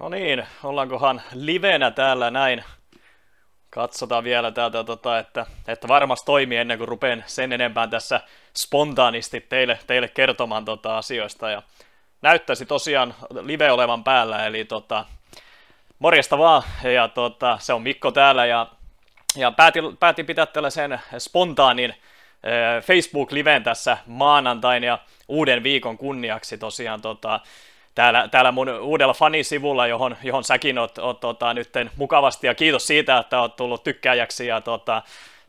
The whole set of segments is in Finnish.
No niin, ollaankohan livenä täällä näin. Katsotaan vielä täältä, tota, että, että varmasti toimii ennen kuin rupean sen enempää tässä spontaanisti teille, teille kertomaan tota asioista. Ja näyttäisi tosiaan live olevan päällä, eli tota, morjesta vaan, ja tota, se on Mikko täällä, ja, ja päätin, päätin pitää tällaisen spontaanin äh, Facebook-liven tässä maanantain ja uuden viikon kunniaksi tosiaan tota, täällä, täällä mun uudella fanisivulla, johon, johon säkin oot, oot tota, nyt mukavasti, ja kiitos siitä, että oot tullut tykkääjäksi, ja tota,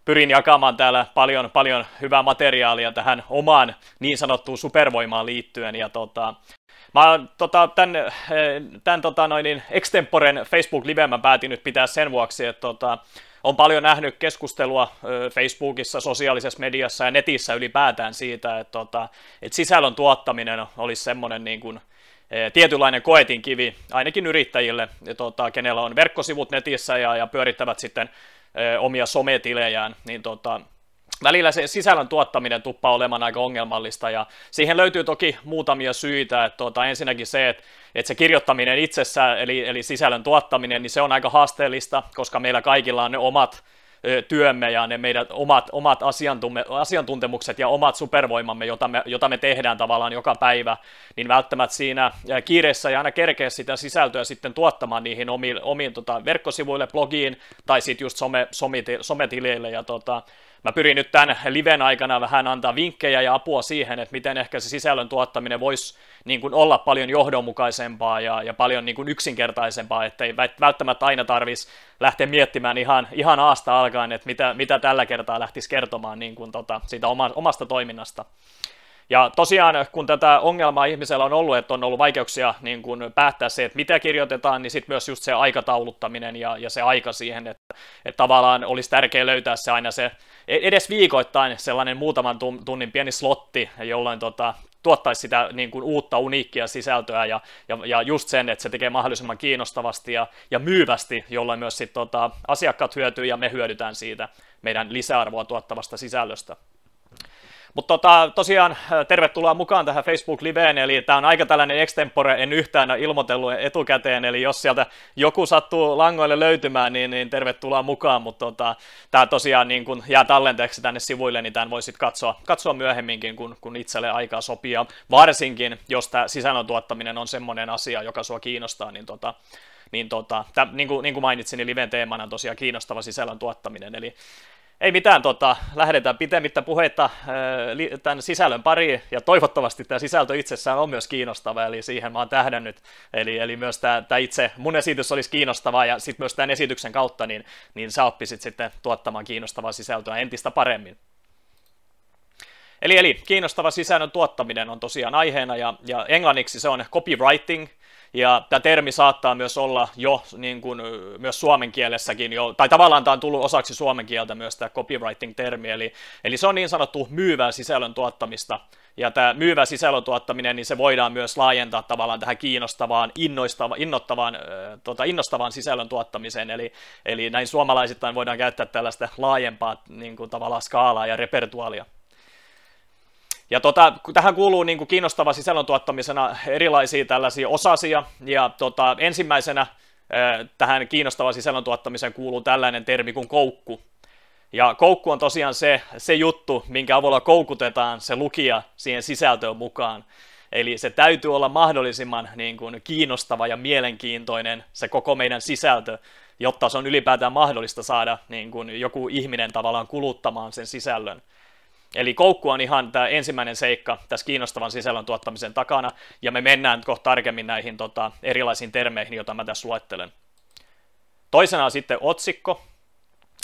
pyrin jakamaan täällä paljon, paljon hyvää materiaalia tähän omaan niin sanottuun supervoimaan liittyen, ja tota, Mä tota, tämän, tämän tota, noin, niin extemporen Facebook-live mä päätin nyt pitää sen vuoksi, että tota, on paljon nähnyt keskustelua Facebookissa, sosiaalisessa mediassa ja netissä ylipäätään siitä, että, tota, että sisällön tuottaminen olisi semmoinen niin kuin, tietynlainen koetinkivi ainakin yrittäjille, tota, kenellä on verkkosivut netissä ja, ja pyörittävät sitten omia sometilejään, niin tota, välillä se sisällön tuottaminen tuppaa olemaan aika ongelmallista. Ja siihen löytyy toki muutamia syitä, että tuota, ensinnäkin se, että, että se kirjoittaminen itsessään, eli, eli sisällön tuottaminen, niin se on aika haasteellista, koska meillä kaikilla on ne omat työmme ja ne meidän omat, omat asiantuntemukset ja omat supervoimamme, jota me, jota me tehdään tavallaan joka päivä, niin välttämättä siinä kiireessä ja aina kerkeä sitä sisältöä sitten tuottamaan niihin omiin, omiin tota, verkkosivuille, blogiin tai sitten just some, sometileille. Ja tota, Mä pyrin nyt tämän liven aikana vähän antaa vinkkejä ja apua siihen, että miten ehkä se sisällön tuottaminen voisi niin kuin olla paljon johdonmukaisempaa ja, ja paljon niin kuin yksinkertaisempaa, ettei välttämättä aina tarvitsisi lähteä miettimään ihan, ihan aasta alkaen, että mitä, mitä tällä kertaa lähtisi kertomaan niin kuin tota, siitä oma, omasta toiminnasta. Ja tosiaan, kun tätä ongelmaa ihmisellä on ollut, että on ollut vaikeuksia niin kun päättää se, että mitä kirjoitetaan, niin sitten myös just se aikatauluttaminen ja, ja se aika siihen, että, että tavallaan olisi tärkeää löytää se aina se, e-, edes viikoittain sellainen muutaman tunnin pieni slotti, jolloin tota, tuottaisi sitä niin kuin uutta, uniikkia sisältöä ja, ja, ja just sen, että se tekee mahdollisimman kiinnostavasti ja, ja myyvästi, jolloin myös sit, tota, asiakkaat hyötyy ja me hyödytään siitä meidän lisäarvoa tuottavasta sisällöstä. Mutta tota, tosiaan äh, tervetuloa mukaan tähän Facebook-liveen, eli tämä on aika tällainen extempore, en yhtään ilmoitellut etukäteen, eli jos sieltä joku sattuu langoille löytymään, niin, niin tervetuloa mukaan, mutta tota, tämä tosiaan niin kun jää tallenteeksi tänne sivuille, niin tämän voisit katsoa, katsoa myöhemminkin, kun, kun itselle aikaa sopii, ja varsinkin, jos tämä sisällön tuottaminen on semmoinen asia, joka sua kiinnostaa, niin tota, niin, tota, tä, niin, kuin, niin kuin mainitsin, niin liven teemana on tosiaan kiinnostava sisällön tuottaminen, eli ei mitään, tota, lähdetään pitemmittä puheita tämän sisällön pariin, ja toivottavasti tämä sisältö itsessään on myös kiinnostava, eli siihen mä oon tähdännyt, eli, eli myös tämä, tämä itse, mun esitys olisi kiinnostava, ja sitten myös tämän esityksen kautta, niin, niin sä oppisit sitten tuottamaan kiinnostavaa sisältöä entistä paremmin. Eli, eli kiinnostava sisällön tuottaminen on tosiaan aiheena, ja, ja englanniksi se on copywriting, ja tämä termi saattaa myös olla jo niin kuin, myös suomen kielessäkin jo, tai tavallaan tämä on tullut osaksi suomen kieltä myös tämä copywriting-termi, eli, eli se on niin sanottu myyvää sisällön tuottamista, ja tämä myyvä sisällön tuottaminen, niin se voidaan myös laajentaa tavallaan tähän kiinnostavaan, innoistavaan, innoittavaan, tota, innostavaan sisällön tuottamiseen, eli, eli näin suomalaisittain voidaan käyttää tällaista laajempaa niin kuin, tavallaan skaalaa ja repertuaalia. Ja tota, tähän kuuluu niin kuin kiinnostava sisällön tuottamisena erilaisia tällaisia osasia, ja tota, ensimmäisenä tähän kiinnostava sisällön tuottamiseen kuuluu tällainen termi kuin koukku. Ja koukku on tosiaan se, se juttu, minkä avulla koukutetaan se lukija siihen sisältöön mukaan. Eli se täytyy olla mahdollisimman niin kuin, kiinnostava ja mielenkiintoinen se koko meidän sisältö, jotta se on ylipäätään mahdollista saada niin kuin, joku ihminen tavallaan kuluttamaan sen sisällön. Eli koukku on ihan tämä ensimmäinen seikka tässä kiinnostavan sisällön tuottamisen takana, ja me mennään kohta tarkemmin näihin tota, erilaisiin termeihin, joita mä tässä luettelen. Toisena on sitten otsikko,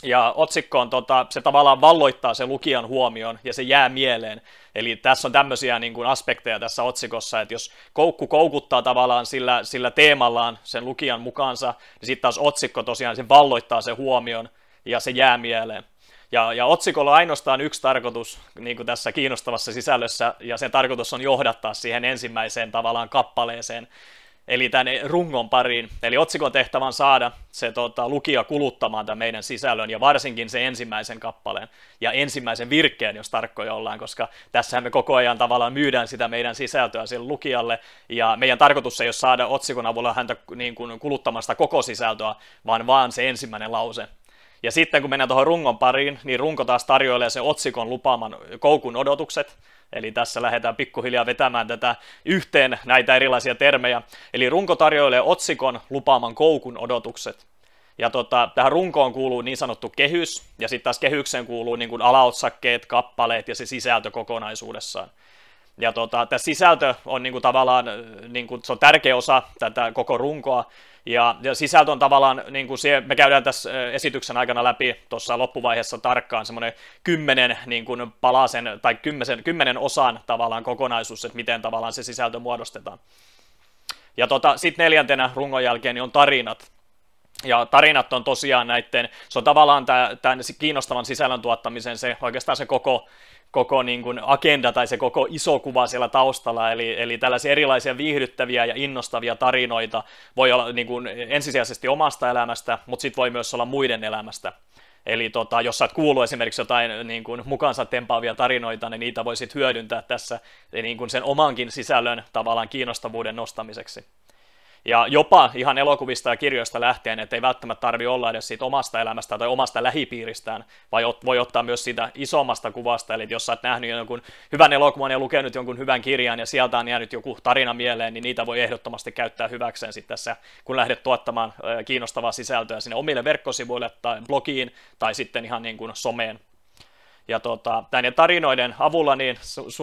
ja otsikko on, tota, se tavallaan valloittaa se lukijan huomion ja se jää mieleen. Eli tässä on tämmöisiä niin kuin aspekteja tässä otsikossa, että jos koukku koukuttaa tavallaan sillä, sillä teemallaan sen lukijan mukaansa, niin sitten taas otsikko tosiaan se valloittaa se huomion ja se jää mieleen. Ja, ja otsikolla on ainoastaan yksi tarkoitus niin kuin tässä kiinnostavassa sisällössä, ja sen tarkoitus on johdattaa siihen ensimmäiseen tavallaan kappaleeseen. eli tänne rungon pariin. Eli otsikon tehtävän saada se tota, lukija kuluttamaan tämän meidän sisällön, ja varsinkin se ensimmäisen kappaleen ja ensimmäisen virkkeen, jos tarkkoja ollaan, koska tässähän me koko ajan tavallaan myydään sitä meidän sisältöä sille lukijalle, ja meidän tarkoitus ei ole saada otsikon avulla häntä niin kuin, kuluttamasta koko sisältöä, vaan vaan se ensimmäinen lause. Ja sitten kun mennään tuohon rungon pariin, niin runko taas tarjoilee sen otsikon lupaaman koukun odotukset, Eli tässä lähdetään pikkuhiljaa vetämään tätä yhteen näitä erilaisia termejä. Eli runko tarjoilee otsikon lupaaman koukun odotukset. Ja tota, tähän runkoon kuuluu niin sanottu kehys, ja sitten taas kehykseen kuuluu niin kuin alaotsakkeet, kappaleet ja se sisältö kokonaisuudessaan. Ja tota, tämä sisältö on niin kuin tavallaan niin kuin, se on tärkeä osa tätä koko runkoa, ja, ja sisältö on tavallaan, niin kuin se, me käydään tässä esityksen aikana läpi tuossa loppuvaiheessa tarkkaan semmoinen kymmenen niin kuin palasen tai kymmenen, kymmenen osan tavallaan kokonaisuus, että miten tavallaan se sisältö muodostetaan. Ja tota, sitten neljäntenä rungon jälkeen niin on tarinat. Ja tarinat on tosiaan näiden, se on tavallaan tämän kiinnostavan sisällön tuottamisen se oikeastaan se koko koko niin kuin agenda tai se koko iso kuva siellä taustalla, eli, eli tällaisia erilaisia viihdyttäviä ja innostavia tarinoita voi olla niin kuin ensisijaisesti omasta elämästä, mutta sitten voi myös olla muiden elämästä. Eli tota, jos sä oot esimerkiksi jotain niin kuin, mukaansa tempaavia tarinoita, niin niitä voisit hyödyntää tässä niin kuin sen omankin sisällön tavallaan kiinnostavuuden nostamiseksi. Ja jopa ihan elokuvista ja kirjoista lähtien, että ei välttämättä tarvi olla edes siitä omasta elämästä tai omasta lähipiiristään, vai voi ottaa myös siitä isommasta kuvasta, eli jos sä oot nähnyt jonkun hyvän elokuvan ja lukenut jonkun hyvän kirjan ja sieltä on jäänyt joku tarina mieleen, niin niitä voi ehdottomasti käyttää hyväkseen sitten tässä, kun lähdet tuottamaan kiinnostavaa sisältöä sinne omille verkkosivuille tai blogiin tai sitten ihan niin kuin someen. Ja tota, näiden tarinoiden avulla niin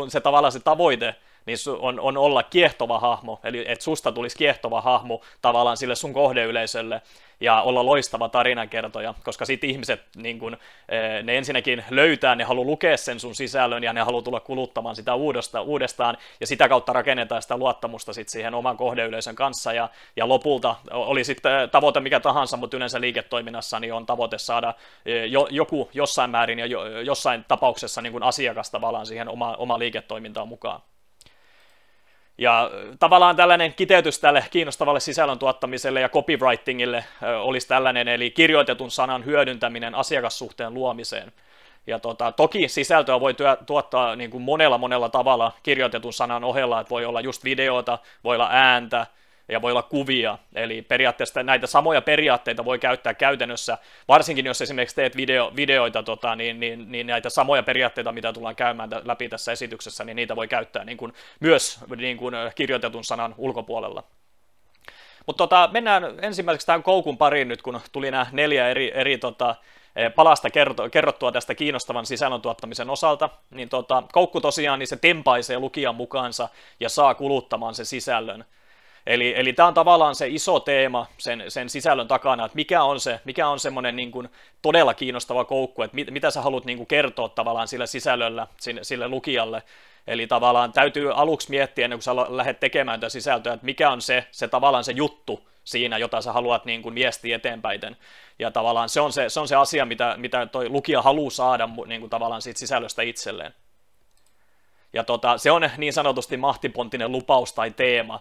se tavallaan se tavoite niin on, on olla kiehtova hahmo, eli että susta tulisi kiehtova hahmo tavallaan sille sun kohdeyleisölle, ja olla loistava tarinankertoja, koska sitten ihmiset niin kun, eh, ne ensinnäkin löytää, ne haluaa lukea sen sun sisällön ja ne haluaa tulla kuluttamaan sitä uudestaan, uudestaan. Ja sitä kautta rakennetaan sitä luottamusta sit siihen oman kohdeyleisön kanssa. Ja, ja lopulta oli sitten eh, tavoite mikä tahansa, mutta yleensä liiketoiminnassa niin on tavoite saada eh, jo, joku jossain määrin ja jo, jossain tapauksessa niin kun asiakas tavallaan siihen oma, oma liiketoimintaan mukaan. Ja tavallaan tällainen kiteytys tälle kiinnostavalle sisällön tuottamiselle ja copywritingille olisi tällainen, eli kirjoitetun sanan hyödyntäminen asiakassuhteen luomiseen. Ja tota, toki sisältöä voi työ, tuottaa niin kuin monella monella tavalla kirjoitetun sanan ohella, että voi olla just videota, voi olla ääntä, ja voi olla kuvia. Eli periaatteessa näitä samoja periaatteita voi käyttää käytännössä, varsinkin jos esimerkiksi teet video, videoita, tota, niin, niin, niin näitä samoja periaatteita, mitä tullaan käymään läpi tässä esityksessä, niin niitä voi käyttää niin kuin, myös niin kuin, kirjoitetun sanan ulkopuolella. Mutta tota, mennään ensimmäiseksi tähän koukun pariin nyt, kun tuli nämä neljä eri, eri tota, e, palasta kerrottua tästä kiinnostavan sisällön tuottamisen osalta, niin tota, koukku tosiaan niin se tempaisee lukijan mukaansa ja saa kuluttamaan sen sisällön. Eli, eli tämä on tavallaan se iso teema sen, sen sisällön takana, että mikä on se, mikä on semmoinen niin kuin todella kiinnostava koukku, että mit, mitä sä haluat niin kuin kertoa tavallaan sillä sisällöllä sille, sille lukijalle. Eli tavallaan täytyy aluksi miettiä ennen kuin sä lähdet tekemään tätä sisältöä, että mikä on se, se tavallaan se juttu siinä, jota sä haluat niin kuin viestiä eteenpäin. Ja tavallaan se on se, se, on se asia, mitä, mitä toi lukija haluaa saada niin kuin tavallaan siitä sisällöstä itselleen. Ja tota, se on niin sanotusti mahtipontinen lupaus tai teema,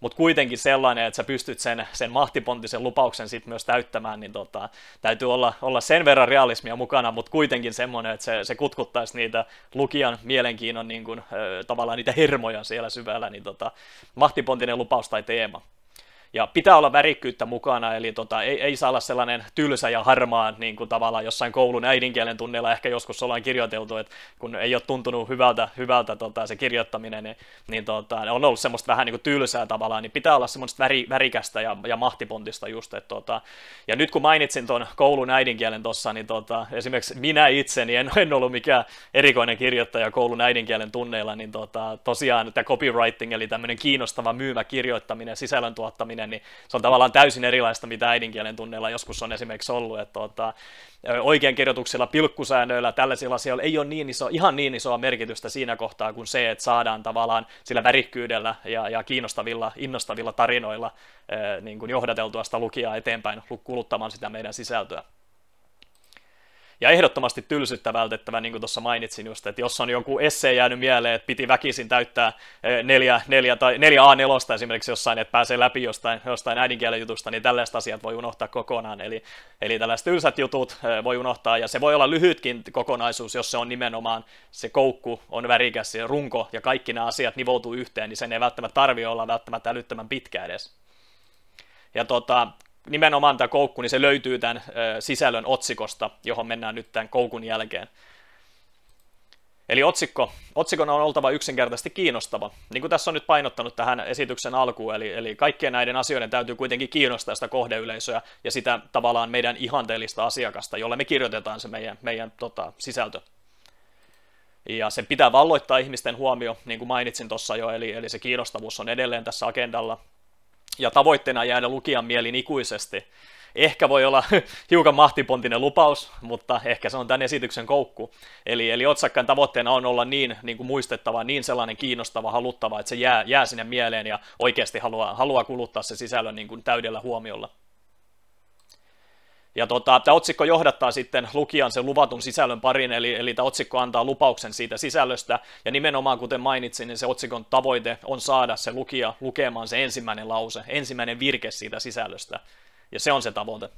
mutta kuitenkin sellainen, että sä pystyt sen, sen mahtipontisen lupauksen sitten myös täyttämään, niin tota, täytyy olla, olla sen verran realismia mukana, mutta kuitenkin semmoinen, että se, se kutkuttaisi niitä lukijan mielenkiinnon niin kun, tavallaan niitä hermoja siellä syvällä, niin tota, mahtipontinen lupaus tai teema. Ja pitää olla värikkyyttä mukana, eli tota, ei, ei saa olla sellainen tylsä ja harmaa, niin kuin tavallaan jossain koulun äidinkielen tunneilla ehkä joskus ollaan kirjoiteltu, että kun ei ole tuntunut hyvältä, hyvältä tota, se kirjoittaminen, niin, niin tota, on ollut semmoista vähän niin kuin tylsää tavallaan, niin pitää olla semmoista väri, värikästä ja, ja mahtipontista just. Että, tota, ja nyt kun mainitsin tuon koulun äidinkielen tuossa, niin tota, esimerkiksi minä itse, niin en, en ollut mikään erikoinen kirjoittaja koulun äidinkielen tunneilla, niin tota, tosiaan tämä copywriting, eli tämmöinen kiinnostava myymä kirjoittaminen, sisällön tuottaminen, niin se on tavallaan täysin erilaista, mitä äidinkielen tunneilla joskus on esimerkiksi ollut. Että tuota, oikein kirjoituksilla, pilkkusäännöillä, tällaisilla asioilla ei ole niin iso, ihan niin isoa merkitystä siinä kohtaa kuin se, että saadaan tavallaan sillä värikkyydellä ja, ja kiinnostavilla, innostavilla tarinoilla niin kuin johdateltua sitä lukijaa eteenpäin kuluttamaan sitä meidän sisältöä. Ja ehdottomasti tylsyttä vältettävä, niin kuin tuossa mainitsin just, että jos on joku essee jäänyt mieleen, että piti väkisin täyttää eh, neljä, neljä, tai neljä A4 esimerkiksi jossain, että pääsee läpi jostain, jostain äidinkielen jutusta, niin tällaiset asiat voi unohtaa kokonaan. Eli, eli tällaiset tylsät jutut eh, voi unohtaa, ja se voi olla lyhytkin kokonaisuus, jos se on nimenomaan se koukku, on värikäs, se runko, ja kaikki nämä asiat nivoutuu yhteen, niin sen ei välttämättä tarvitse olla välttämättä älyttömän pitkä edes. Ja tota, nimenomaan tämä koukku, niin se löytyy tämän sisällön otsikosta, johon mennään nyt tämän koukun jälkeen. Eli otsikko. Otsikon on oltava yksinkertaisesti kiinnostava. Niin kuin tässä on nyt painottanut tähän esityksen alkuun, eli, eli kaikkien näiden asioiden täytyy kuitenkin kiinnostaa sitä kohdeyleisöä ja sitä tavallaan meidän ihanteellista asiakasta, jolle me kirjoitetaan se meidän, meidän tota, sisältö. Ja se pitää valloittaa ihmisten huomio, niin kuin mainitsin tuossa jo, eli, eli se kiinnostavuus on edelleen tässä agendalla ja tavoitteena jäädä lukijan mielin ikuisesti. Ehkä voi olla hiukan mahtipontinen lupaus, mutta ehkä se on tämän esityksen koukku. Eli, eli otsakkaan tavoitteena on olla niin, niin kuin muistettava, niin sellainen kiinnostava, haluttava, että se jää, jää sinne mieleen ja oikeasti haluaa, haluaa kuluttaa se sisällön niin kuin täydellä huomiolla. Ja tota, tämä otsikko johdattaa sitten lukijan sen luvatun sisällön parin, eli, eli tämä otsikko antaa lupauksen siitä sisällöstä, ja nimenomaan kuten mainitsin, niin se otsikon tavoite on saada se lukija lukemaan se ensimmäinen lause, ensimmäinen virke siitä sisällöstä, ja se on se tavoite.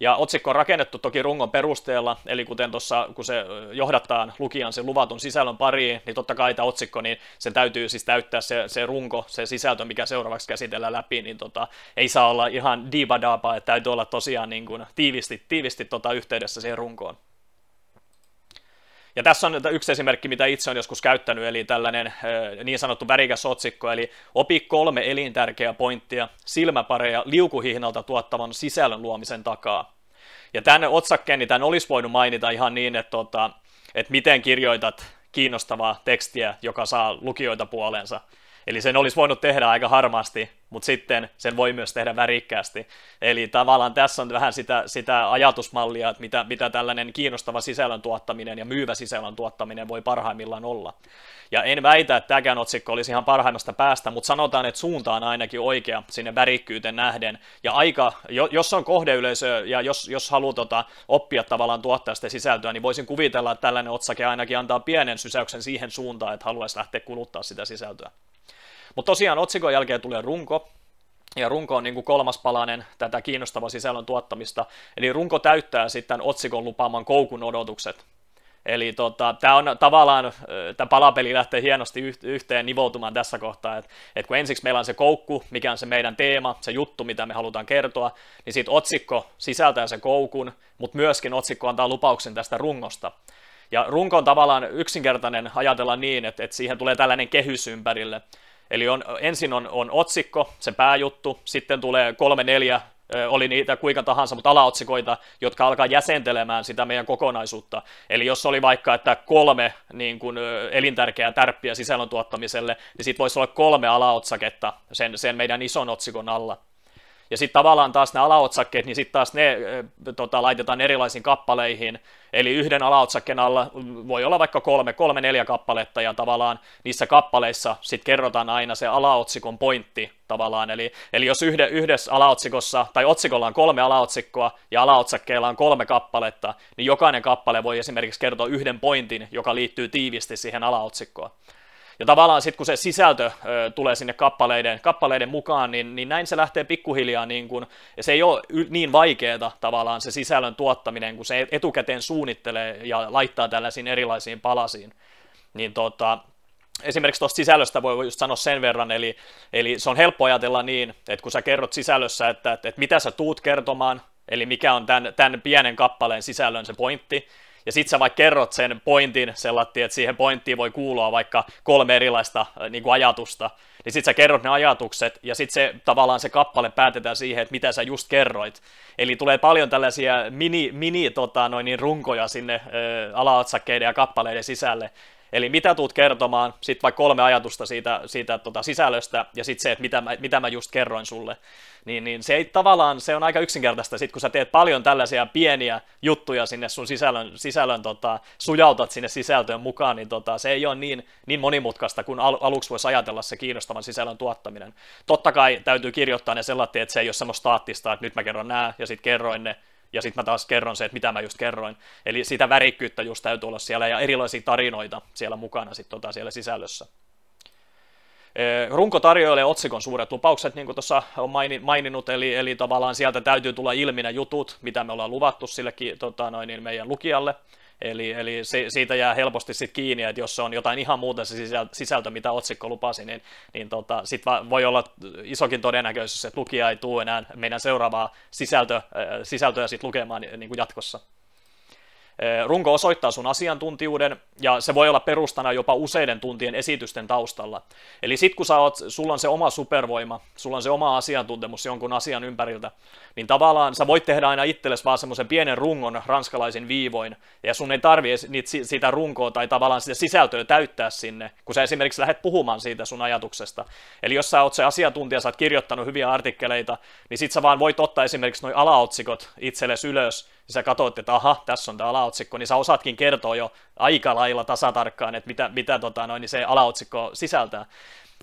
Ja otsikko on rakennettu toki rungon perusteella, eli kuten tuossa, kun se johdattaa lukijan sen luvatun sisällön pariin, niin totta kai tämä otsikko, niin sen täytyy siis täyttää se, se runko, se sisältö, mikä seuraavaksi käsitellään läpi, niin tota, ei saa olla ihan diivadaapa, että täytyy olla tosiaan niin kuin tiivisti, tiivisti tota yhteydessä siihen runkoon. Ja tässä on yksi esimerkki, mitä itse olen joskus käyttänyt, eli tällainen niin sanottu värikäs otsikko, eli opi kolme elintärkeää pointtia silmäpareja liukuhihnalta tuottavan sisällön luomisen takaa. Ja tämän otsakkeen, niin tämän olisi voinut mainita ihan niin, että, tota, että miten kirjoitat kiinnostavaa tekstiä, joka saa lukijoita puoleensa. Eli sen olisi voinut tehdä aika harmaasti, mutta sitten sen voi myös tehdä värikkäästi. Eli tavallaan tässä on vähän sitä, sitä ajatusmallia, että mitä, mitä tällainen kiinnostava sisällön tuottaminen ja myyvä sisällön tuottaminen voi parhaimmillaan olla. Ja en väitä, että tämäkään otsikko olisi ihan parhaimmasta päästä, mutta sanotaan, että suunta on ainakin oikea sinne värikkyyteen nähden. Ja aika, jos on kohdeyleisö ja jos, jos haluaa tota, oppia tavallaan tuottaa sitä sisältöä, niin voisin kuvitella, että tällainen otsake ainakin antaa pienen sysäyksen siihen suuntaan, että haluaisi lähteä kuluttaa sitä sisältöä. Mutta tosiaan otsikon jälkeen tulee runko, ja runko on niin kuin kolmas palanen tätä kiinnostavaa sisällön tuottamista. Eli runko täyttää sitten otsikon lupaaman koukun odotukset. Eli tota, tämä on tavallaan, tämä palapeli lähtee hienosti yhteen nivoutumaan tässä kohtaa, että et kun ensiksi meillä on se koukku, mikä on se meidän teema, se juttu, mitä me halutaan kertoa, niin sitten otsikko sisältää sen koukun, mutta myöskin otsikko antaa lupauksen tästä rungosta. Ja runko on tavallaan yksinkertainen ajatella niin, että, että siihen tulee tällainen kehys ympärille. Eli on, ensin on, on otsikko, se pääjuttu, sitten tulee kolme neljä oli niitä kuinka tahansa, mutta alaotsikoita, jotka alkaa jäsentelemään sitä meidän kokonaisuutta. Eli jos oli vaikka, että kolme niin kuin, elintärkeää tärppiä sisällön tuottamiselle, niin sitten voisi olla kolme alaotsaketta sen, sen meidän ison otsikon alla. Ja sitten tavallaan taas ne alaotsakkeet, niin sitten taas ne tota, laitetaan erilaisiin kappaleihin. Eli yhden alaotsakkeen alla voi olla vaikka kolme, kolme neljä kappaletta, ja tavallaan niissä kappaleissa sitten kerrotaan aina se alaotsikon pointti tavallaan. Eli, eli jos yhde, yhdessä alaotsikossa, tai otsikolla on kolme alaotsikkoa, ja alaotsakkeella on kolme kappaletta, niin jokainen kappale voi esimerkiksi kertoa yhden pointin, joka liittyy tiivisti siihen alaotsikkoon. Ja tavallaan sitten kun se sisältö tulee sinne kappaleiden, kappaleiden mukaan, niin, niin näin se lähtee pikkuhiljaa, niin kun, ja se ei ole niin vaikeaa tavallaan se sisällön tuottaminen, kun se etukäteen suunnittelee ja laittaa tällaisiin erilaisiin palasiin. Niin tota, esimerkiksi tuosta sisällöstä voi just sanoa sen verran, eli, eli se on helppo ajatella niin, että kun sä kerrot sisällössä, että, että, että mitä sä tuut kertomaan, eli mikä on tämän, tämän pienen kappaleen sisällön se pointti, ja sit sä vaikka kerrot sen pointin sellatti, että siihen pointtiin voi kuulua vaikka kolme erilaista äh, niin kuin ajatusta, niin sit sä kerrot ne ajatukset, ja sit se tavallaan se kappale päätetään siihen, että mitä sä just kerroit. Eli tulee paljon tällaisia mini, mini tota, noin niin runkoja sinne ö, alaotsakkeiden ja kappaleiden sisälle, Eli mitä tuut kertomaan, sitten vaikka kolme ajatusta siitä, siitä tota sisällöstä, ja sitten se, että mitä mä, mitä mä just kerroin sulle. Niin, niin se ei tavallaan, se on aika yksinkertaista, sit kun sä teet paljon tällaisia pieniä juttuja sinne sun sisällön, sisällön tota, sujautat sinne sisältöön mukaan, niin tota, se ei ole niin, niin monimutkaista kuin al, aluksi voisi ajatella se kiinnostavan sisällön tuottaminen. Totta kai täytyy kirjoittaa ne sellaiset, että se ei ole semmoista staattista, että nyt mä kerron nää, ja sitten kerroin ne, ja sitten mä taas kerron se, että mitä mä just kerroin. Eli sitä värikkyyttä just täytyy olla siellä ja erilaisia tarinoita siellä mukana sitten tota siellä sisällössä. Runko tarjoilee otsikon suuret lupaukset, niin kuin tuossa on maininnut, eli, eli tavallaan sieltä täytyy tulla ilmi ne jutut, mitä me ollaan luvattu sillekin tota, noin, niin meidän lukijalle. Eli, eli se, siitä jää helposti sit kiinni, että jos on jotain ihan muuta se sisältö, mitä otsikko lupasi, niin, niin tota, sit voi olla isokin todennäköisyys, että lukija ei tule enää meidän seuraavaa sisältö, sisältöä sit lukemaan niin kuin jatkossa. Runko osoittaa sun asiantuntijuuden ja se voi olla perustana jopa useiden tuntien esitysten taustalla. Eli sit kun sä oot, sulla on se oma supervoima, sulla on se oma asiantuntemus jonkun asian ympäriltä, niin tavallaan sä voit tehdä aina itsellesi vaan semmoisen pienen rungon ranskalaisin viivoin, ja sun ei tarvi niitä, sitä runkoa tai tavallaan sitä sisältöä täyttää sinne, kun sä esimerkiksi lähdet puhumaan siitä sun ajatuksesta. Eli jos sä oot se asiantuntija, sä oot kirjoittanut hyviä artikkeleita, niin sit sä vaan voit ottaa esimerkiksi noin alaotsikot itsellesi ylös, niin sä katsot, että aha, tässä on tämä alaotsikko, niin sä osaatkin kertoa jo aika lailla tasatarkkaan, että mitä, mitä tota, noin, niin se alaotsikko sisältää.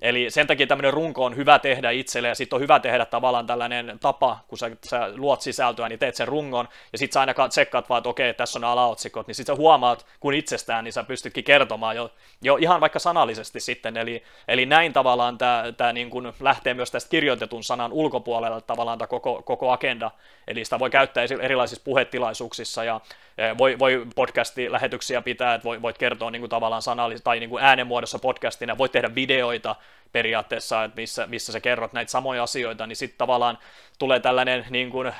Eli sen takia tämmöinen runko on hyvä tehdä itselle, ja sitten on hyvä tehdä tavallaan tällainen tapa, kun sä, sä luot sisältöä, niin teet sen rungon, ja sitten sä aina tsekkaat vaan, että okei, tässä on alaotsikot, niin sitten sä huomaat, kun itsestään, niin sä pystytkin kertomaan jo, jo ihan vaikka sanallisesti sitten, eli, eli näin tavallaan tämä niin kun lähtee myös tästä kirjoitetun sanan ulkopuolella tavallaan tämä koko, koko agenda, eli sitä voi käyttää erilaisissa puhetilaisuuksissa, ja voi, voi podcasti-lähetyksiä pitää, että voit kertoa niin kuin tavallaan sanallis- tai niin kuin äänenmuodossa podcastina, voit tehdä videoita periaatteessa, että missä, missä sä kerrot näitä samoja asioita, niin sitten tavallaan tulee tällainen niin kuin,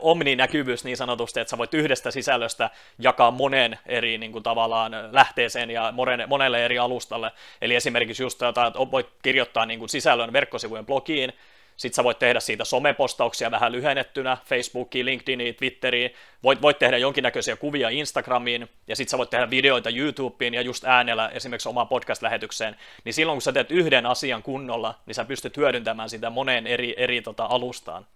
omninäkyvyys niin sanotusti, että sä voit yhdestä sisällöstä jakaa monen eri niin kuin tavallaan lähteeseen ja monelle eri alustalle. Eli esimerkiksi just, että voit kirjoittaa niin kuin sisällön verkkosivujen blogiin, sitten sä voit tehdä siitä somepostauksia vähän lyhennettynä, Facebookiin, LinkedIniin, Twitteriin. Voit, voit tehdä jonkinnäköisiä kuvia Instagramiin, ja sitten sä voit tehdä videoita YouTubeen ja just äänellä esimerkiksi omaan podcast-lähetykseen. Niin silloin kun sä teet yhden asian kunnolla, niin sä pystyt hyödyntämään sitä moneen eri, eri tota, alustaan.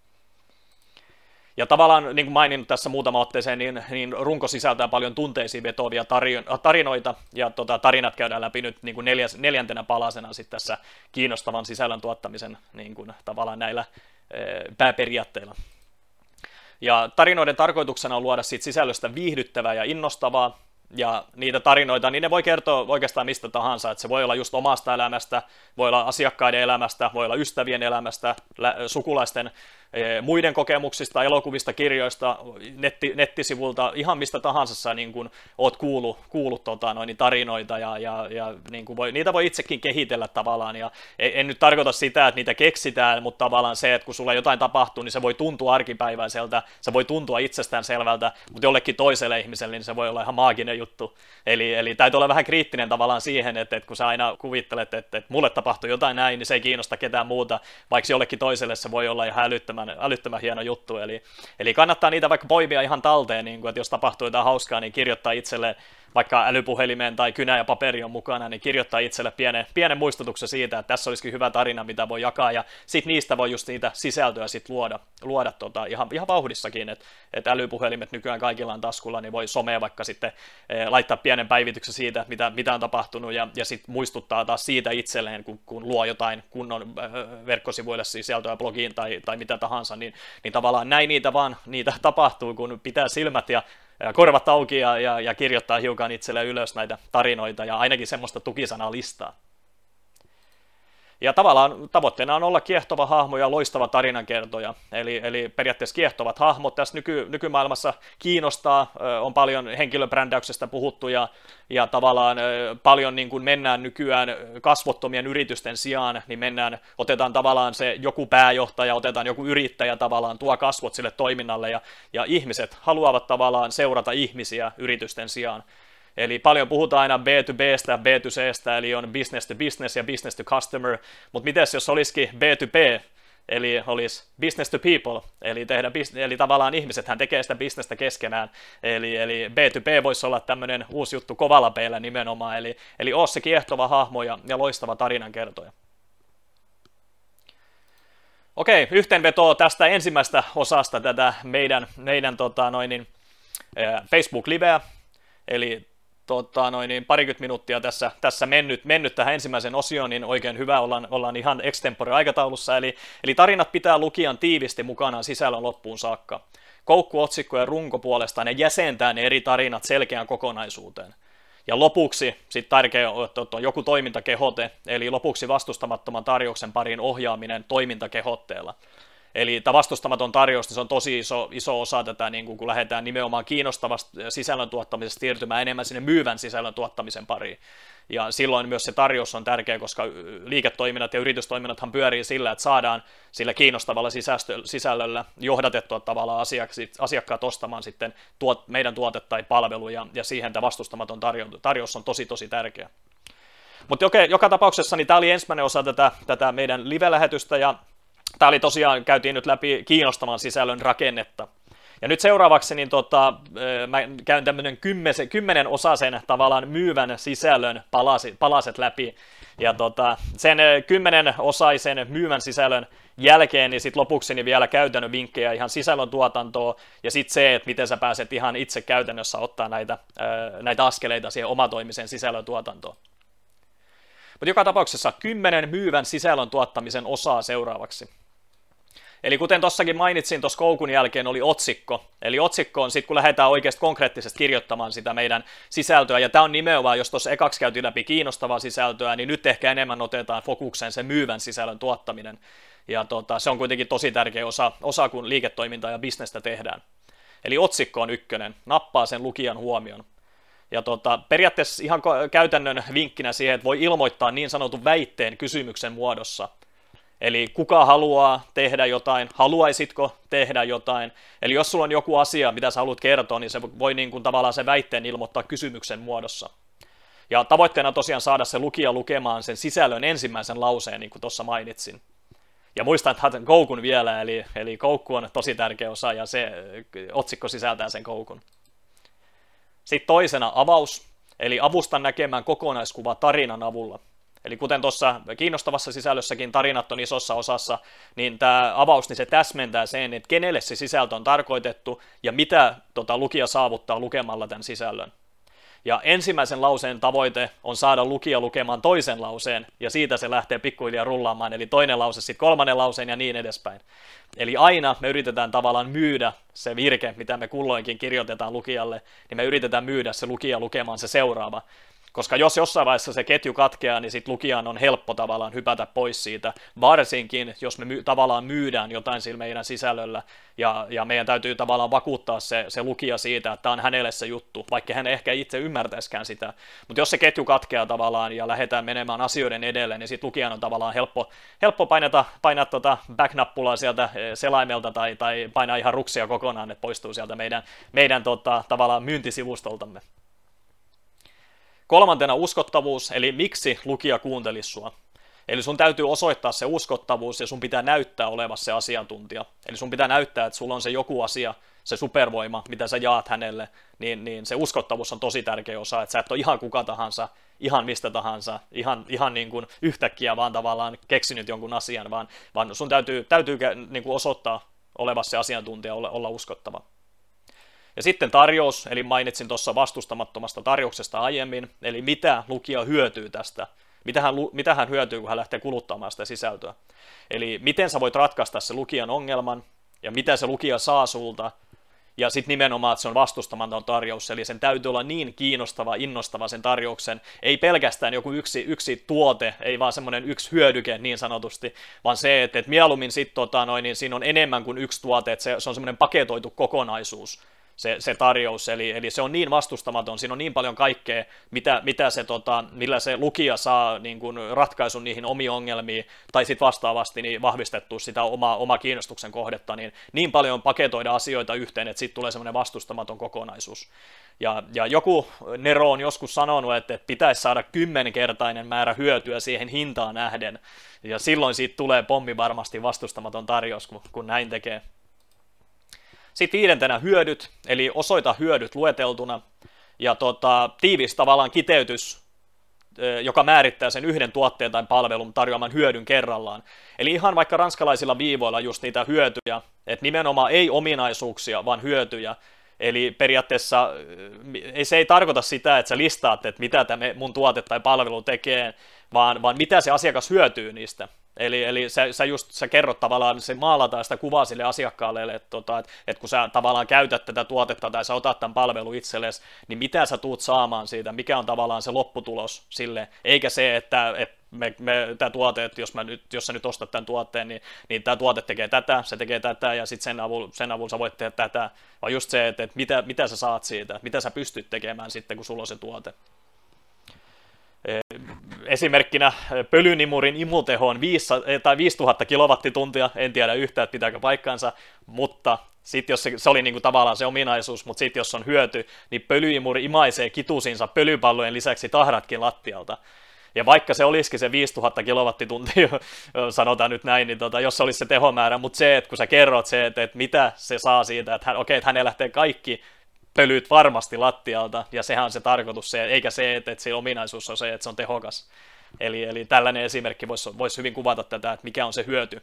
Ja tavallaan, niin kuin mainin tässä muutama otteeseen, niin, niin runko sisältää paljon tunteisiin vetovia tarinoita, ja tota, tarinat käydään läpi nyt niin kuin neljäs, neljäntenä palasena sitten tässä kiinnostavan sisällön tuottamisen niin kuin, tavallaan näillä e, pääperiaatteilla. Ja tarinoiden tarkoituksena on luoda siitä sisällöstä viihdyttävää ja innostavaa, ja niitä tarinoita, niin ne voi kertoa oikeastaan mistä tahansa, että se voi olla just omasta elämästä, voi olla asiakkaiden elämästä, voi olla ystävien elämästä, sukulaisten Eh, muiden kokemuksista, elokuvista, kirjoista, netti, nettisivulta, ihan mistä tahansa sä niin kun oot kuullut, kuullut tota, noin, tarinoita ja, ja, ja niin kun voi, niitä voi itsekin kehitellä tavallaan ja en, en nyt tarkoita sitä, että niitä keksitään, mutta tavallaan se, että kun sulla jotain tapahtuu, niin se voi tuntua arkipäiväiseltä, se voi tuntua itsestään selvältä, mutta jollekin toiselle ihmiselle niin se voi olla ihan maaginen juttu. Eli, eli täytyy olla vähän kriittinen tavallaan siihen, että, että kun sä aina kuvittelet, että, että mulle tapahtuu jotain näin, niin se ei kiinnosta ketään muuta, vaikka jollekin toiselle se voi olla ihan älyttömän älyttömän, älyttömän hieno juttu. Eli, eli kannattaa niitä vaikka poimia ihan talteen, niin kuin, että jos tapahtuu jotain hauskaa, niin kirjoittaa itselle vaikka älypuhelimeen tai kynä ja paperi on mukana, niin kirjoittaa itselle pienen, pienen muistutuksen siitä, että tässä olisikin hyvä tarina, mitä voi jakaa, ja sitten niistä voi just niitä sisältöä sit luoda, luoda tota, ihan, ihan vauhdissakin, että et älypuhelimet nykyään kaikilla on taskulla, niin voi somea vaikka sitten e, laittaa pienen päivityksen siitä, mitä, mitä on tapahtunut, ja, ja sitten muistuttaa taas siitä itselleen, kun, kun luo jotain kunnon verkkosivuille sisältöä blogiin tai, tai mitä tahansa, niin, niin tavallaan näin niitä vaan, niitä tapahtuu, kun pitää silmät ja korvat auki ja, ja, ja kirjoittaa hiukan itselleen ylös näitä tarinoita ja ainakin semmoista tukisanaa listaa. Ja tavallaan tavoitteena on olla kiehtova hahmo ja loistava tarinankertoja. Eli, eli periaatteessa kiehtovat hahmot tässä nyky, nykymaailmassa kiinnostaa, on paljon henkilöbrändäyksestä puhuttu ja, ja tavallaan paljon niin kuin mennään nykyään kasvottomien yritysten sijaan, niin mennään, otetaan tavallaan se joku pääjohtaja, otetaan joku yrittäjä tavallaan, tuo kasvot sille toiminnalle ja, ja ihmiset haluavat tavallaan seurata ihmisiä yritysten sijaan. Eli paljon puhutaan aina B2Bstä, B2Cstä, eli on business to business ja business to customer, mutta miten jos olisikin B2B, eli olisi business to people, eli, tehdä, eli tavallaan ihmisethän tekee sitä bisnestä keskenään, eli, eli B2B voisi olla tämmöinen uusi juttu kovalla peillä nimenomaan, eli, eli oo se kiehtova hahmo ja, ja loistava tarinankertoja. Okei, yhteenveto tästä ensimmäistä osasta tätä meidän, meidän tota, noin, niin, Facebook-liveä, eli tota, noin, niin parikymmentä minuuttia tässä, tässä mennyt, mennyt tähän ensimmäisen osioon, niin oikein hyvä, ollaan, ollaan ihan extempore aikataulussa, eli, eli tarinat pitää lukijan tiivisti mukanaan sisällön loppuun saakka. Koukkuotsikko ja runko puolestaan ne jäsentää ne eri tarinat selkeään kokonaisuuteen. Ja lopuksi sitten tärkeä on joku toimintakehote, eli lopuksi vastustamattoman tarjouksen pariin ohjaaminen toimintakehotteella. Eli tämä vastustamaton tarjous, niin se on tosi iso, iso osa tätä, niin kun lähdetään nimenomaan kiinnostavasta sisällön tuottamisesta siirtymään enemmän sinne myyvän sisällön tuottamisen pariin. Ja silloin myös se tarjous on tärkeä, koska liiketoiminnat ja yritystoiminnathan pyörii sillä, että saadaan sillä kiinnostavalla sisällöllä johdatettua tavallaan asiakkaat ostamaan sitten tuot, meidän tuote tai palvelu, ja, siihen tämä vastustamaton tarjous on tosi tosi tärkeä. Mutta joka tapauksessa niin tämä oli ensimmäinen osa tätä, tätä meidän live-lähetystä, ja tämä oli tosiaan, käytiin nyt läpi kiinnostavan sisällön rakennetta. Ja nyt seuraavaksi niin tota, mä käyn tämmöinen kymmenen, kymmenen osasen tavallaan myyvän sisällön palasi, palaset läpi. Ja tota, sen kymmenen osaisen myyvän sisällön jälkeen, niin sitten lopuksi niin vielä käytännön vinkkejä ihan sisällön tuotantoon, ja sitten se, että miten sä pääset ihan itse käytännössä ottaa näitä, näitä askeleita siihen omatoimisen sisällön tuotantoon. Mutta joka tapauksessa kymmenen myyvän sisällön tuottamisen osaa seuraavaksi. Eli kuten tuossakin mainitsin, tuossa koukun jälkeen oli otsikko. Eli otsikko on sitten, kun lähdetään oikeasti konkreettisesti kirjoittamaan sitä meidän sisältöä. Ja tämä on nimenomaan, jos tuossa ekaksi käytiin läpi kiinnostavaa sisältöä, niin nyt ehkä enemmän otetaan fokukseen se myyvän sisällön tuottaminen. Ja tota, se on kuitenkin tosi tärkeä osa, osa, kun liiketoimintaa ja bisnestä tehdään. Eli otsikko on ykkönen, nappaa sen lukijan huomion. Ja tota, periaatteessa ihan käytännön vinkkinä siihen, että voi ilmoittaa niin sanotun väitteen kysymyksen muodossa – Eli kuka haluaa tehdä jotain, haluaisitko tehdä jotain. Eli jos sulla on joku asia, mitä sä haluat kertoa, niin se voi niin kuin tavallaan se väitteen ilmoittaa kysymyksen muodossa. Ja tavoitteena tosiaan saada se lukija lukemaan sen sisällön ensimmäisen lauseen, niin kuin tuossa mainitsin. Ja muistan että koukun vielä, eli, eli koukku on tosi tärkeä osa ja se otsikko sisältää sen koukun. Sitten toisena avaus, eli avustan näkemään kokonaiskuva tarinan avulla. Eli kuten tuossa kiinnostavassa sisällössäkin tarinat on isossa osassa, niin tämä avaus niin se täsmentää sen, että kenelle se sisältö on tarkoitettu ja mitä tota, lukija saavuttaa lukemalla tämän sisällön. Ja ensimmäisen lauseen tavoite on saada lukija lukemaan toisen lauseen, ja siitä se lähtee pikkuhiljaa rullaamaan, eli toinen lause sitten kolmannen lauseen ja niin edespäin. Eli aina me yritetään tavallaan myydä se virke, mitä me kulloinkin kirjoitetaan lukijalle, niin me yritetään myydä se lukija lukemaan se seuraava. Koska jos jossain vaiheessa se ketju katkeaa, niin sitten lukijan on helppo tavallaan hypätä pois siitä, varsinkin jos me my- tavallaan myydään jotain sillä meidän sisällöllä, ja, ja meidän täytyy tavallaan vakuuttaa se, se lukija siitä, että tämä on hänelle se juttu, vaikka hän ehkä itse ymmärtäisikään sitä. Mutta jos se ketju katkeaa tavallaan ja lähdetään menemään asioiden edelle, niin sitten lukijan on tavallaan helppo, helppo painata, painaa tota back-nappulaa sieltä eh, selaimelta tai, tai painaa ihan ruksia kokonaan, että poistuu sieltä meidän, meidän tota, tavallaan myyntisivustoltamme. Kolmantena uskottavuus, eli miksi lukija kuuntelisi sua. Eli sun täytyy osoittaa se uskottavuus ja sun pitää näyttää olevassa se asiantuntija. Eli sun pitää näyttää, että sulla on se joku asia, se supervoima, mitä sä jaat hänelle, niin, niin se uskottavuus on tosi tärkeä osa, että sä et ole ihan kuka tahansa, ihan mistä tahansa, ihan, ihan niin kuin yhtäkkiä vaan tavallaan keksinyt jonkun asian, vaan, vaan sun täytyy, täytyy niin kuin osoittaa olevassa se asiantuntija, olla, olla uskottava. Ja sitten tarjous, eli mainitsin tuossa vastustamattomasta tarjouksesta aiemmin, eli mitä lukija hyötyy tästä, mitä hän, mitä hän hyötyy, kun hän lähtee kuluttamaan sitä sisältöä. Eli miten sä voit ratkaista se lukijan ongelman, ja mitä se lukija saa sulta, ja sitten nimenomaan, että se on vastustamaton tarjous, eli sen täytyy olla niin kiinnostava, innostava sen tarjouksen, ei pelkästään joku yksi, yksi tuote, ei vaan semmoinen yksi hyödyke niin sanotusti, vaan se, että, että mieluummin sitten tota, noin, niin siinä on enemmän kuin yksi tuote, että se, se on semmoinen paketoitu kokonaisuus, se, se tarjous, eli, eli se on niin vastustamaton, siinä on niin paljon kaikkea, mitä, mitä se, tota, millä se lukija saa niin kuin ratkaisun niihin omiin ongelmiin, tai sitten vastaavasti niin vahvistettua sitä omaa, oma kiinnostuksen kohdetta, niin niin paljon paketoida asioita yhteen, että sitten tulee semmoinen vastustamaton kokonaisuus. Ja, ja joku Nero on joskus sanonut, että pitäisi saada kymmenkertainen määrä hyötyä siihen hintaan nähden, ja silloin siitä tulee pommi varmasti vastustamaton tarjous, kun, kun näin tekee. Sitten viidentenä hyödyt, eli osoita hyödyt lueteltuna, ja tota, tiivis tavallaan kiteytys, joka määrittää sen yhden tuotteen tai palvelun tarjoaman hyödyn kerrallaan. Eli ihan vaikka ranskalaisilla viivoilla just niitä hyötyjä, että nimenomaan ei ominaisuuksia, vaan hyötyjä. Eli periaatteessa se ei tarkoita sitä, että sä listaat, että mitä tämä mun tuote tai palvelu tekee, vaan, vaan mitä se asiakas hyötyy niistä. Eli, eli sä, sä just sä kerrot tavallaan, se maalataan sitä kuvaa sille asiakkaalle, että, tota, että, että kun sä tavallaan käytät tätä tuotetta tai sä otat tämän palvelun itsellesi, niin mitä sä tuut saamaan siitä, mikä on tavallaan se lopputulos sille, eikä se, että, että me, me, tämä tuote, että jos, mä nyt, jos sä nyt ostat tämän tuotteen, niin, niin tämä tuote tekee tätä, se tekee tätä ja sitten sen avulla, sen avulla sä voit tehdä tätä, vaan just se, että, että mitä, mitä sä saat siitä, mitä sä pystyt tekemään sitten, kun sulla on se tuote. Esimerkkinä pölynimurin imuteho on 5, tai 5000 kilowattituntia, en tiedä yhtään, että pitääkö paikkansa, mutta sitten jos se, se oli niinku tavallaan se ominaisuus, mutta sitten jos on hyöty, niin pölyimuri imaisee kitusinsa pölypallojen lisäksi tahratkin lattialta. Ja vaikka se olisikin se 5000 kilowattituntia, sanotaan nyt näin, niin tota, jos se olisi se tehomäärä, mutta se, että kun sä kerrot se, että, että mitä se saa siitä, että hän, okei, että hänellä lähtee kaikki pölyt varmasti lattialta, ja sehän on se tarkoitus, se, eikä se, että, että se ominaisuus on se, että se on tehokas. Eli, eli tällainen esimerkki voisi, voisi hyvin kuvata tätä, että mikä on se hyöty.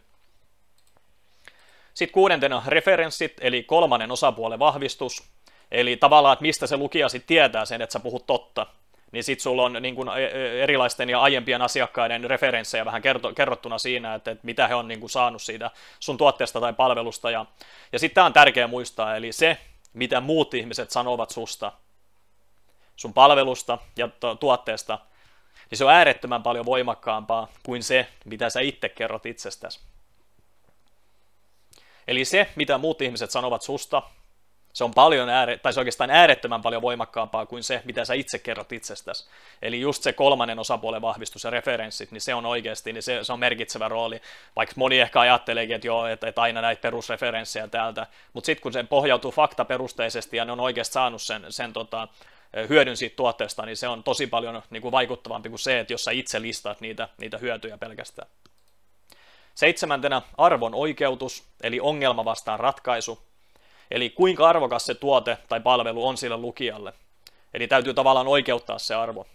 Sitten kuudentena referenssit, eli kolmannen osapuolen vahvistus. Eli tavallaan, että mistä se lukija sitten tietää sen, että sä puhut totta niin sitten sulla on niin kuin e, e, erilaisten ja aiempien asiakkaiden referenssejä vähän kerto, kerrottuna siinä, että, että mitä he on niin kuin saanut siitä sun tuotteesta tai palvelusta. Ja, ja sitten tämä on tärkeää muistaa, eli se, mitä muut ihmiset sanovat susta, sun palvelusta ja tuotteesta, niin se on äärettömän paljon voimakkaampaa kuin se, mitä sä itse kerrot itsestäsi. Eli se, mitä muut ihmiset sanovat susta, se on paljon ääre, tai se oikeastaan äärettömän paljon voimakkaampaa kuin se, mitä sä itse kerrot itsestäsi. Eli just se kolmannen osapuolen vahvistus ja referenssit, niin se on oikeasti, niin se, se on merkitsevä rooli. Vaikka moni ehkä ajatteleekin, että joo, että, että aina näitä perusreferenssejä täältä, mutta sitten kun se pohjautuu faktaperusteisesti ja ne on oikeasti saanut sen, sen tota, hyödyn siitä tuotteesta, niin se on tosi paljon niin kuin vaikuttavampi kuin se, että jos sä itse listaat niitä, niitä hyötyjä pelkästään. Seitsemäntenä arvon oikeutus, eli ongelma vastaan ratkaisu. Eli kuinka arvokas se tuote tai palvelu on sille lukijalle. Eli täytyy tavallaan oikeuttaa se arvo.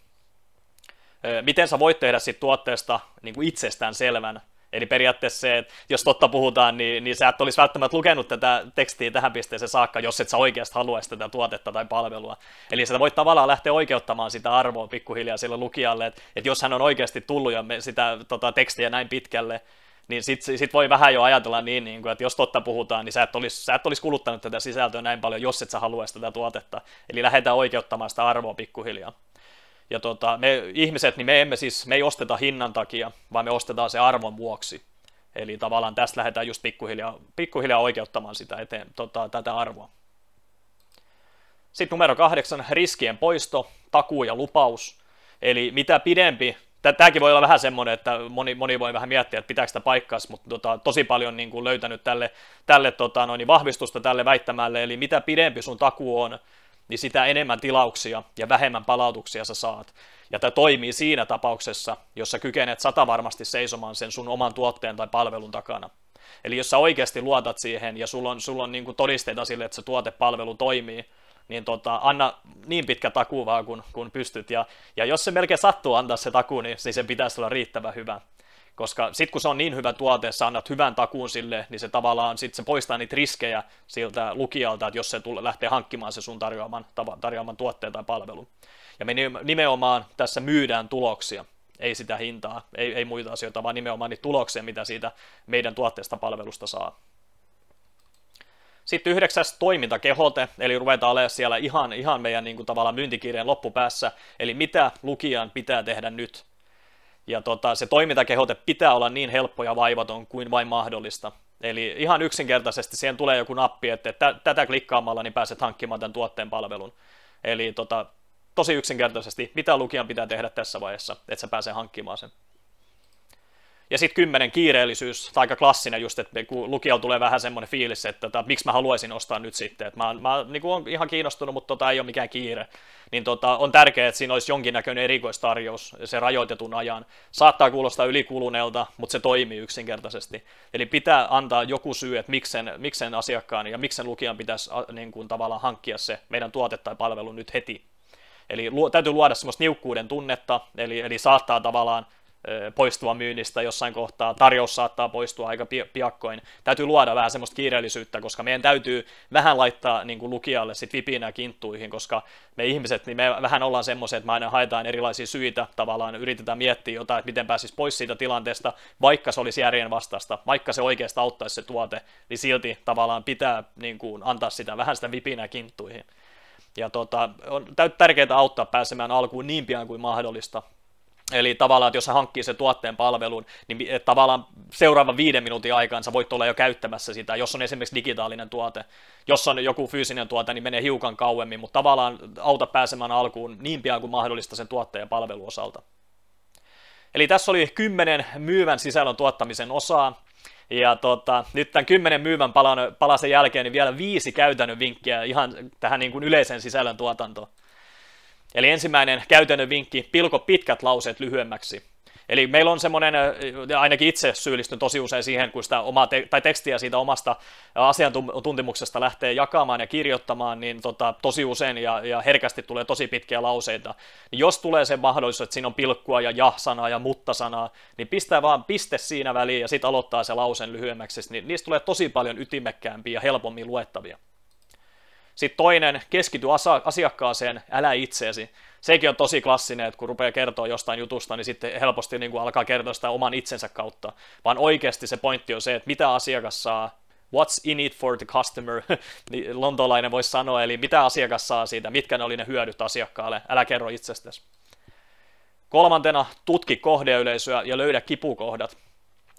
Miten sä voit tehdä siitä tuotteesta niin kuin itsestään selvän? Eli periaatteessa se, että jos totta puhutaan, niin, niin sä et olisi välttämättä lukenut tätä tekstiä tähän pisteeseen saakka, jos et sä oikeasti haluaisi tätä tuotetta tai palvelua. Eli sä voit tavallaan lähteä oikeuttamaan sitä arvoa pikkuhiljaa sille lukijalle, että, että jos hän on oikeasti tullut ja me sitä tota, tekstiä näin pitkälle, niin sit, sit voi vähän jo ajatella niin, niin kuin, että jos totta puhutaan, niin sä et, olisi, sä et olisi kuluttanut tätä sisältöä näin paljon, jos et sä haluaisi tätä tuotetta. Eli lähdetään oikeuttamaan sitä arvoa pikkuhiljaa. Ja tota, me ihmiset, niin me emme siis, me ei osteta hinnan takia, vaan me ostetaan se arvon vuoksi. Eli tavallaan tästä lähdetään just pikkuhiljaa, pikkuhiljaa oikeuttamaan sitä eteen, tota, tätä arvoa. Sitten numero kahdeksan, riskien poisto, takuu ja lupaus. Eli mitä pidempi tämäkin voi olla vähän semmoinen, että moni, moni voi vähän miettiä, että pitääkö sitä paikkaansa, mutta tota, tosi paljon niin kuin löytänyt tälle, tälle tota, noin, vahvistusta tälle väittämälle, eli mitä pidempi sun takuu on, niin sitä enemmän tilauksia ja vähemmän palautuksia sä saat. Ja tämä toimii siinä tapauksessa, jos sä kykenet sata varmasti seisomaan sen sun oman tuotteen tai palvelun takana. Eli jos sä oikeasti luotat siihen ja sulla on, sulla on niin todisteita sille, että se tuotepalvelu toimii, niin tota, anna niin pitkä takuu vaan kun, kun pystyt. Ja, ja jos se melkein sattuu antaa se takuu, niin, niin sen pitäisi olla riittävän hyvä. Koska sitten kun se on niin hyvä tuote, sä annat hyvän takuun sille, niin se tavallaan sit se poistaa niitä riskejä siltä lukijalta, että jos se tule, lähtee hankkimaan se sun tarjoaman, tarjoaman tuotteen tai palvelun. Ja me nimenomaan tässä myydään tuloksia, ei sitä hintaa, ei, ei muita asioita, vaan nimenomaan niitä tuloksia, mitä siitä meidän tuotteesta palvelusta saa. Sitten yhdeksäs toimintakehote, eli ruvetaan olemaan siellä ihan, ihan meidän niin kuin, tavallaan myyntikirjan loppupäässä, eli mitä lukijan pitää tehdä nyt. Ja tota, se toimintakehote pitää olla niin helppo ja vaivaton kuin vain mahdollista. Eli ihan yksinkertaisesti siihen tulee joku nappi, että tätä klikkaamalla niin pääset hankkimaan tämän tuotteen palvelun. Eli tota, tosi yksinkertaisesti, mitä lukijan pitää tehdä tässä vaiheessa, että se pääsee hankkimaan sen. Ja sitten kymmenen kiireellisyys, tai aika klassinen just, että kun lukijalla tulee vähän semmoinen fiilis, että tota, miksi mä haluaisin ostaa nyt sitten, että mä, mä niin olen ihan kiinnostunut, mutta tota, ei ole mikään kiire, niin tota, on tärkeää, että siinä olisi jonkinnäköinen erikoistarjous se rajoitetun ajan. Saattaa kuulostaa ylikuluneelta, mutta se toimii yksinkertaisesti. Eli pitää antaa joku syy, että miksen, miksen asiakkaan ja miksen lukijan pitäisi niin kuin, tavallaan hankkia se meidän tuote tai palvelu nyt heti. Eli lu, täytyy luoda semmoista niukkuuden tunnetta, eli, eli saattaa tavallaan poistua myynnistä jossain kohtaa, tarjous saattaa poistua aika piakkoin. Täytyy luoda vähän semmoista kiireellisyyttä, koska meidän täytyy vähän laittaa niin kuin lukijalle sit vipinä kinttuihin, koska me ihmiset, niin me vähän ollaan semmoisia, että me aina haetaan erilaisia syitä tavallaan, yritetään miettiä jotain, että miten pääsisi pois siitä tilanteesta, vaikka se olisi järjen vastasta, vaikka se oikeastaan auttaisi se tuote, niin silti tavallaan pitää niin kuin, antaa sitä vähän sitä vipinä kinttuihin. Ja tota, on tärkeää auttaa pääsemään alkuun niin pian kuin mahdollista. Eli tavallaan, että jos hän hankkii sen tuotteen palvelun, niin tavallaan seuraavan viiden minuutin aikaan sä voit olla jo käyttämässä sitä, jos on esimerkiksi digitaalinen tuote. Jos on joku fyysinen tuote, niin menee hiukan kauemmin, mutta tavallaan auta pääsemään alkuun niin pian kuin mahdollista sen tuotteen palvelun osalta. Eli tässä oli kymmenen myyvän sisällön tuottamisen osaa. Ja tota, nyt tämän kymmenen myyvän palan, palasen jälkeen niin vielä viisi käytännön vinkkiä ihan tähän niin kuin yleisen sisällön tuotantoon. Eli ensimmäinen käytännön vinkki, pilko pitkät lauseet lyhyemmäksi. Eli meillä on semmoinen, ainakin itse syyllistyn tosi usein siihen, kun sitä omaa te- tai tekstiä siitä omasta asiantuntemuksesta lähtee jakamaan ja kirjoittamaan, niin tota, tosi usein ja, ja herkästi tulee tosi pitkiä lauseita. Niin jos tulee se mahdollisuus, että siinä on pilkkua ja ja-sanaa ja mutta-sanaa, niin pistää vaan piste siinä väliin ja sitten aloittaa se lausen lyhyemmäksi, niin niistä tulee tosi paljon ytimekkäämpiä ja helpommin luettavia. Sitten toinen, keskity asiakkaaseen, älä itseesi. Sekin on tosi klassinen, että kun rupeaa kertoa jostain jutusta, niin sitten helposti niin kuin alkaa kertoa sitä oman itsensä kautta. Vaan oikeasti se pointti on se, että mitä asiakas saa, what's in it for the customer, niin lontolainen voisi sanoa, eli mitä asiakas saa siitä, mitkä ne oli ne hyödyt asiakkaalle, älä kerro itsestäsi. Kolmantena, tutki kohdeyleisöä ja löydä kipukohdat.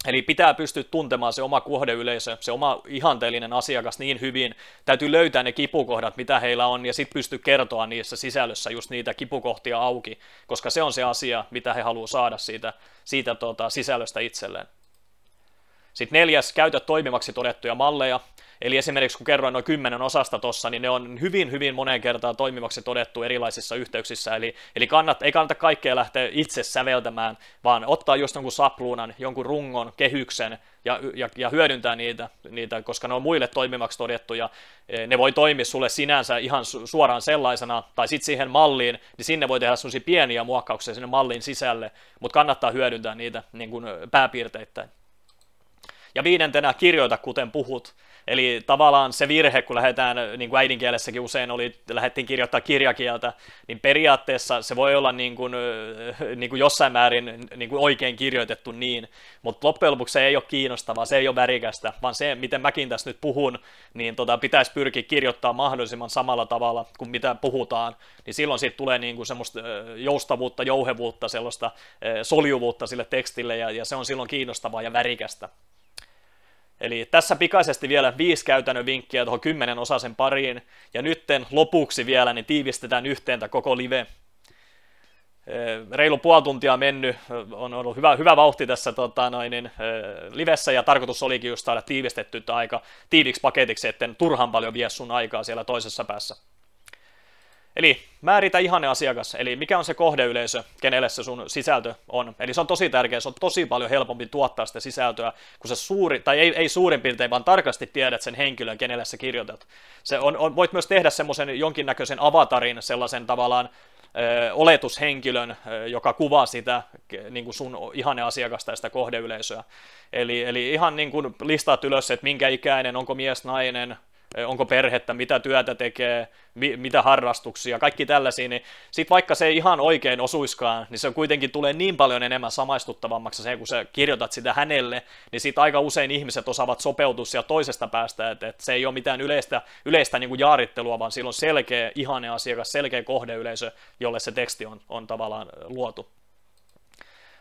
Eli pitää pystyä tuntemaan se oma kohdeyleisö, se oma ihanteellinen asiakas niin hyvin. Täytyy löytää ne kipukohdat, mitä heillä on, ja sitten pystyy kertoa niissä sisällössä just niitä kipukohtia auki, koska se on se asia, mitä he haluaa saada siitä, siitä tuota, sisällöstä itselleen. Sitten neljäs, käytä toimivaksi todettuja malleja. Eli esimerkiksi kun kerroin noin kymmenen osasta tuossa, niin ne on hyvin, hyvin moneen kertaan toimivaksi todettu erilaisissa yhteyksissä. Eli, eli kannat, ei kannata kaikkea lähteä itse säveltämään, vaan ottaa just jonkun sapluunan, jonkun rungon, kehyksen ja, ja, ja hyödyntää niitä, niitä, koska ne on muille toimivaksi todettu ja e, ne voi toimia sulle sinänsä ihan suoraan sellaisena, tai sitten siihen malliin, niin sinne voi tehdä sellaisia pieniä muokkauksia sinne mallin sisälle, mutta kannattaa hyödyntää niitä niin kuin pääpiirteittäin. Ja viidentenä kirjoita kuten puhut. Eli tavallaan se virhe, kun lähdetään, niin kuin äidinkielessäkin usein oli, lähdettiin kirjoittaa kirjakieltä, niin periaatteessa se voi olla niin kuin, niin kuin jossain määrin niin kuin oikein kirjoitettu niin, mutta loppujen lopuksi se ei ole kiinnostavaa, se ei ole värikästä, vaan se, miten mäkin tässä nyt puhun, niin tota, pitäisi pyrkiä kirjoittaa mahdollisimman samalla tavalla kuin mitä puhutaan, niin silloin siitä tulee niin kuin semmoista joustavuutta, jouhevuutta, sellaista soljuvuutta sille tekstille, ja, ja se on silloin kiinnostavaa ja värikästä. Eli tässä pikaisesti vielä viisi käytännön vinkkiä tuohon kymmenen osasen pariin, ja nytten lopuksi vielä niin tiivistetään yhteen koko live. Reilu puoli tuntia mennyt, on ollut hyvä, hyvä vauhti tässä tota, noin, niin, livessä, ja tarkoitus olikin just saada tiivistetty aika tiiviksi paketiksi, etten turhan paljon vie sun aikaa siellä toisessa päässä. Eli määritä ihanne asiakas, eli mikä on se kohdeyleisö, kenelle se sun sisältö on. Eli se on tosi tärkeä, se on tosi paljon helpompi tuottaa sitä sisältöä, kun se suuri, tai ei, ei suurin piirtein, vaan tarkasti tiedät sen henkilön, kenelle sä kirjoitat. Se on, on, voit myös tehdä semmoisen jonkinnäköisen avatarin, sellaisen tavallaan ö, oletushenkilön, ö, joka kuvaa sitä niin kuin sun ihanne asiakasta ja sitä kohdeyleisöä. Eli, eli ihan niin kuin listaat ylös, että minkä ikäinen, onko mies, nainen, onko perhettä, mitä työtä tekee, mi- mitä harrastuksia, kaikki tällaisia, niin sitten vaikka se ei ihan oikein osuiskaan, niin se kuitenkin tulee niin paljon enemmän samaistuttavammaksi se, kun sä kirjoitat sitä hänelle, niin sitten aika usein ihmiset osaavat sopeutua sieltä toisesta päästä, että, että se ei ole mitään yleistä, yleistä niin kuin jaarittelua, vaan silloin selkeä, ihane asiakas, selkeä kohdeyleisö, jolle se teksti on, on tavallaan luotu.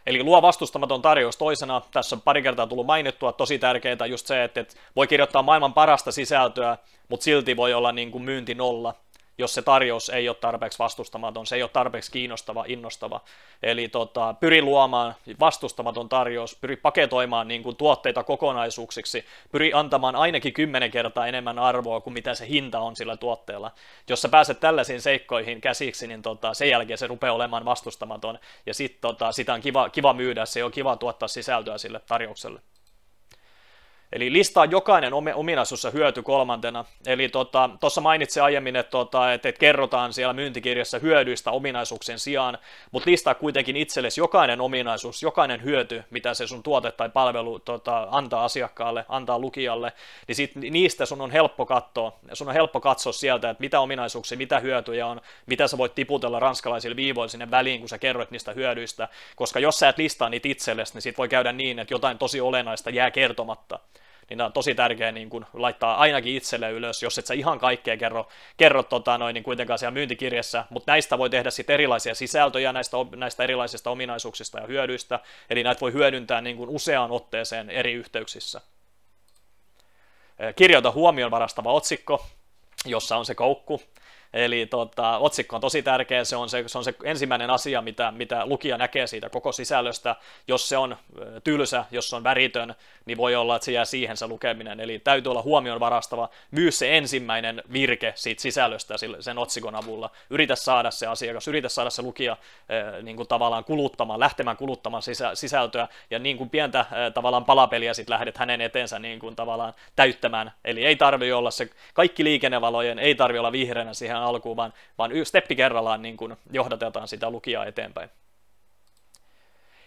Eli luo vastustamaton tarjous toisena, tässä on pari kertaa tullut mainittua, tosi tärkeää just se, että, voi kirjoittaa maailman parasta sisältöä, mutta silti voi olla niin kuin myynti nolla jos se tarjous ei ole tarpeeksi vastustamaton, se ei ole tarpeeksi kiinnostava, innostava. Eli tota, pyri luomaan vastustamaton tarjous, pyri paketoimaan niin kuin, tuotteita kokonaisuuksiksi, pyri antamaan ainakin kymmenen kertaa enemmän arvoa kuin mitä se hinta on sillä tuotteella. Jos sä pääset tällaisiin seikkoihin käsiksi, niin tota, sen jälkeen se rupeaa olemaan vastustamaton, ja sit, tota, sitä on kiva, kiva myydä, se on kiva tuottaa sisältöä sille tarjoukselle. Eli listaa jokainen ominaisuus ja hyöty kolmantena. Eli tuossa tota, mainitsin aiemmin, että, tota, että, että kerrotaan siellä myyntikirjassa hyödyistä ominaisuuksien sijaan, mutta listaa kuitenkin itsellesi jokainen ominaisuus, jokainen hyöty, mitä se sun tuote tai palvelu tota, antaa asiakkaalle, antaa lukijalle, niin sit, niistä sun on helppo katsoa. Sun on helppo katsoa sieltä, että mitä ominaisuuksia, mitä hyötyjä on, mitä sä voit tiputella ranskalaisille viivoille sinne väliin, kun sä kerroit niistä hyödyistä, koska jos sä et listaa niitä itsellesi, niin sit voi käydä niin, että jotain tosi olennaista jää kertomatta niin on tosi tärkeää niin kun laittaa ainakin itselle ylös, jos et sä ihan kaikkea kerro, kerro tota, noin, niin kuitenkaan siellä myyntikirjassa, mutta näistä voi tehdä sitten erilaisia sisältöjä näistä, näistä erilaisista ominaisuuksista ja hyödyistä, eli näitä voi hyödyntää niin kuin useaan otteeseen eri yhteyksissä. Kirjoita huomioon varastava otsikko, jossa on se koukku, Eli tota, otsikko on tosi tärkeä, se on se, se on se ensimmäinen asia, mitä, mitä lukija näkee siitä koko sisällöstä. Jos se on tylsä, jos se on väritön, niin voi olla, että se jää siihen se lukeminen. Eli täytyy olla huomioon varastava myös se ensimmäinen virke siitä sisällöstä sen otsikon avulla. Yritä saada se asiakas, yritä saada se lukija niin kuin tavallaan kuluttamaan, lähtemään kuluttamaan sisä, sisältöä, ja niin kuin pientä tavallaan palapeliä sitten lähdet hänen eteensä niin kuin tavallaan täyttämään. Eli ei tarvi olla se, kaikki liikennevalojen ei tarvi olla vihreänä siihen alkuun, vaan, vaan steppi kerrallaan niin kuin johdatetaan sitä lukijaa eteenpäin.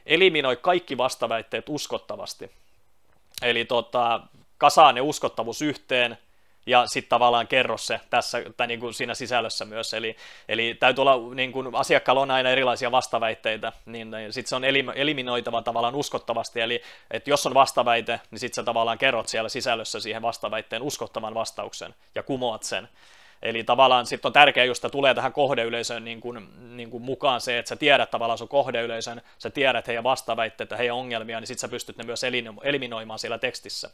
Eliminoi kaikki vastaväitteet uskottavasti. Eli tota, kasaa ne uskottavuus yhteen, ja sitten tavallaan kerro se tässä, tai niin kuin siinä sisällössä myös. Eli, eli täytyy olla, niin kuin asiakkaalla on aina erilaisia vastaväitteitä, niin, niin sitten se on eliminoitava tavallaan uskottavasti. Eli että jos on vastaväite, niin sitten sä tavallaan kerrot siellä sisällössä siihen vastaväitteen uskottavan vastauksen ja kumoat sen. Eli tavallaan sitten on tärkeää että tulee tähän kohdeyleisön niin kuin, niin kuin mukaan se, että sä tiedät tavallaan sun kohdeyleisön, sä tiedät heidän vastaväitteitä, heidän ongelmia, niin sitten sä pystyt ne myös eliminoimaan siellä tekstissä.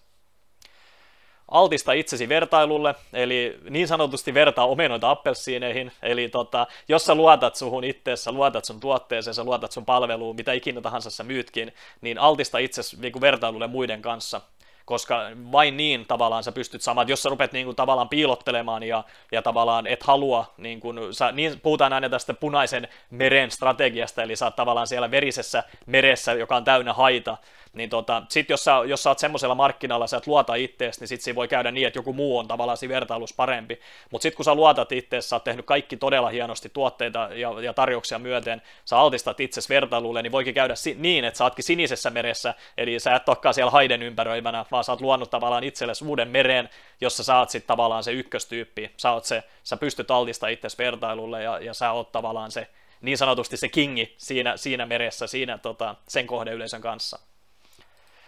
Altista itsesi vertailulle, eli niin sanotusti vertaa omenoita appelsiineihin, eli tota, jos sä luotat suhun itteessä, luotat sun tuotteeseen, sä luotat sun palveluun, mitä ikinä tahansa sä myytkin, niin altista itsesi niin vertailulle muiden kanssa koska vain niin tavallaan sä pystyt saamaan, jos sä rupet niin kuin, tavallaan piilottelemaan ja, ja tavallaan et halua, niin, kuin, sä, niin puhutaan aina tästä punaisen meren strategiasta, eli sä oot tavallaan siellä verisessä meressä, joka on täynnä haita, niin tota, sit jos sä, jos sä oot semmoisella markkinalla, sä et luota ittees, niin sit siinä voi käydä niin, että joku muu on tavallaan siinä vertailus parempi. Mutta sitten kun sä luotat ittees, sä oot tehnyt kaikki todella hienosti tuotteita ja, ja tarjouksia myöten, sä altistat itsesi vertailulle, niin voikin käydä si- niin, että sä ootkin sinisessä meressä, eli sä et olekaan siellä haiden ympäröimänä, vaan sä oot luonut tavallaan itsellesi uuden mereen, jossa sä oot sitten tavallaan se ykköstyyppi, sä, oot se, sä pystyt altista itsesi vertailulle ja, ja sä oot tavallaan se niin sanotusti se kingi siinä, siinä meressä, siinä tota, sen kohdeyleisön kanssa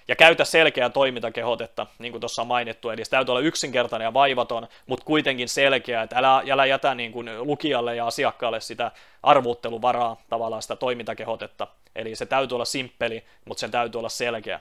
ja käytä selkeää toimintakehotetta, niin kuin tuossa on mainittu, eli se täytyy olla yksinkertainen ja vaivaton, mutta kuitenkin selkeä, että älä, älä jätä niin kuin lukijalle ja asiakkaalle sitä arvuutteluvaraa, tavallaan sitä toimintakehotetta, eli se täytyy olla simppeli, mutta sen täytyy olla selkeä.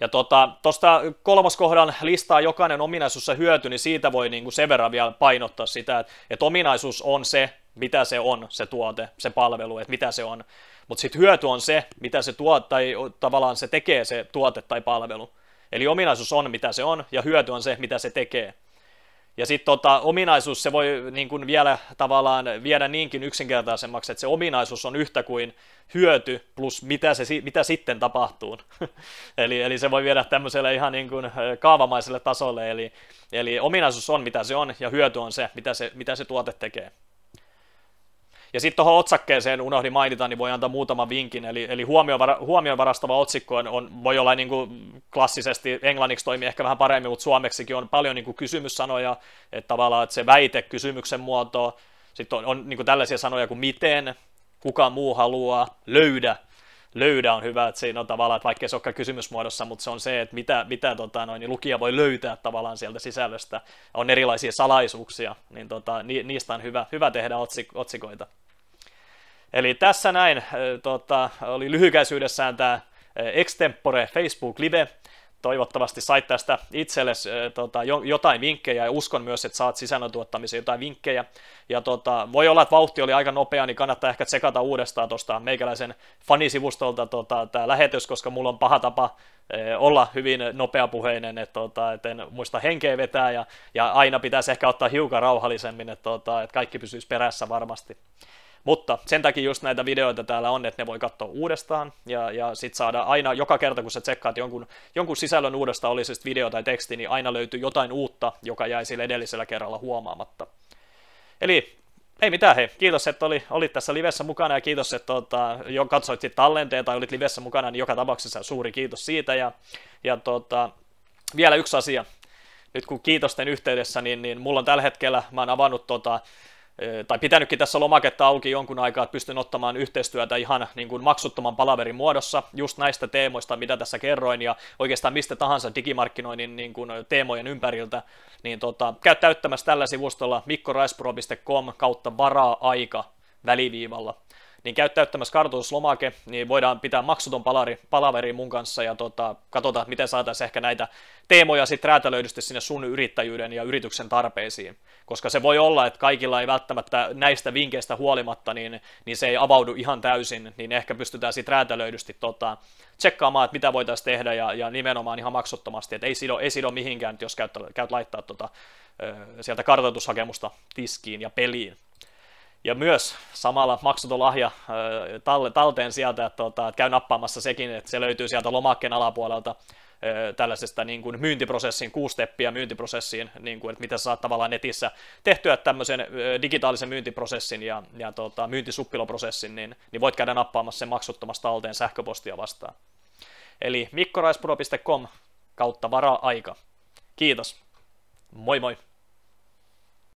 Ja tuosta tota, kolmoskohdan listaa jokainen ominaisuus ja hyöty, niin siitä voi niin kuin sen verran vielä painottaa sitä, että, että ominaisuus on se, mitä se on, se tuote, se palvelu, että mitä se on. Mutta sitten hyöty on se, mitä se tuot, tai tavallaan se tekee se tuote tai palvelu. Eli ominaisuus on, mitä se on, ja hyöty on se, mitä se tekee. Ja sitten tota, ominaisuus, se voi niin kun vielä tavallaan viedä niinkin yksinkertaisemmaksi, että se ominaisuus on yhtä kuin hyöty plus mitä, se, mitä sitten tapahtuu. eli, eli se voi viedä tämmöiselle ihan niin kuin kaavamaiselle tasolle, eli, eli ominaisuus on mitä se on ja hyöty on se, mitä se, mitä se tuote tekee. Ja sitten tuohon otsakkeeseen unohdin mainita, niin voi antaa muutaman vinkin, eli, eli huomioon, varastava otsikko on, on, voi olla niin kuin klassisesti, englanniksi toimii ehkä vähän paremmin, mutta suomeksikin on paljon niin kuin kysymyssanoja, että tavallaan että se väite kysymyksen muotoa, sitten on, on niin kuin tällaisia sanoja kuin miten, kuka muu haluaa, löydä, löydä on hyvä, että siinä on tavallaan, että vaikka se olekaan kysymysmuodossa, mutta se on se, että mitä, mitä tota, noin, niin lukija voi löytää tavallaan sieltä sisällöstä. On erilaisia salaisuuksia, niin tota, ni, niistä on hyvä, hyvä tehdä otsik, otsikoita. Eli tässä näin tota, oli lyhykäisyydessään tämä Extempore Facebook Live. Toivottavasti sait tästä itsellesi tota, jotain vinkkejä ja uskon myös, että saat sisällöntuottamiseen jotain vinkkejä. Ja tota, voi olla, että vauhti oli aika nopea, niin kannattaa ehkä tsekata uudestaan tuosta meikäläisen fanisivustolta tota, tämä lähetys, koska mulla on paha tapa olla hyvin nopeapuheinen, että, tota, että en muista henkeä vetää ja, ja aina pitäisi ehkä ottaa hiukan rauhallisemmin, että, tota, että kaikki pysyisi perässä varmasti. Mutta sen takia just näitä videoita täällä on, että ne voi katsoa uudestaan ja, ja sit saada aina, joka kerta kun sä tsekkaat jonkun, jonkun sisällön uudestaan, oli se video tai teksti, niin aina löytyy jotain uutta, joka jäi sillä edellisellä kerralla huomaamatta. Eli ei mitään, hei. Kiitos, että oli, olit tässä livessä mukana ja kiitos, että tota, jo katsoit tallenteen tai olit livessä mukana, niin joka tapauksessa suuri kiitos siitä. Ja, ja tota, vielä yksi asia. Nyt kun kiitosten yhteydessä, niin, niin mulla on tällä hetkellä, mä oon avannut tota, tai pitänytkin tässä lomaketta auki jonkun aikaa, että pystyn ottamaan yhteistyötä ihan niin kuin maksuttoman palaverin muodossa. Just näistä teemoista, mitä tässä kerroin, ja oikeastaan mistä tahansa digimarkkinoinnin niin kuin teemojen ympäriltä, niin tota, käy täyttämässä tällä sivustolla mikkoraispro.com kautta varaa aika väliviivalla niin käy täyttämässä kartoituslomake, niin voidaan pitää maksuton palari, palaveri mun kanssa ja tota, katsotaan, miten saataisiin ehkä näitä teemoja sitten räätälöidysti sinne sun yrittäjyyden ja yrityksen tarpeisiin. Koska se voi olla, että kaikilla ei välttämättä näistä vinkkeistä huolimatta, niin, niin se ei avaudu ihan täysin, niin ehkä pystytään sitten räätälöidysti tota, tsekkaamaan, että mitä voitaisiin tehdä ja, ja nimenomaan ihan maksuttomasti, että ei sido, ei sido mihinkään, jos käyt, käyt laittaa tota, sieltä kartoitushakemusta tiskiin ja peliin ja myös samalla maksuton lahja talteen sieltä, että, että käy nappaamassa sekin, että se löytyy sieltä lomakkeen alapuolelta tällaisesta niin kuin myyntiprosessin, kuusi steppiä myyntiprosessiin, niin kuin, että miten saat tavallaan netissä tehtyä tämmöisen digitaalisen myyntiprosessin ja, ja tota, myyntisuppiloprosessin, niin, niin voit käydä nappaamassa sen maksuttomasta talteen sähköpostia vastaan. Eli mikkoraispro.com kautta vara-aika. Kiitos. Moi moi!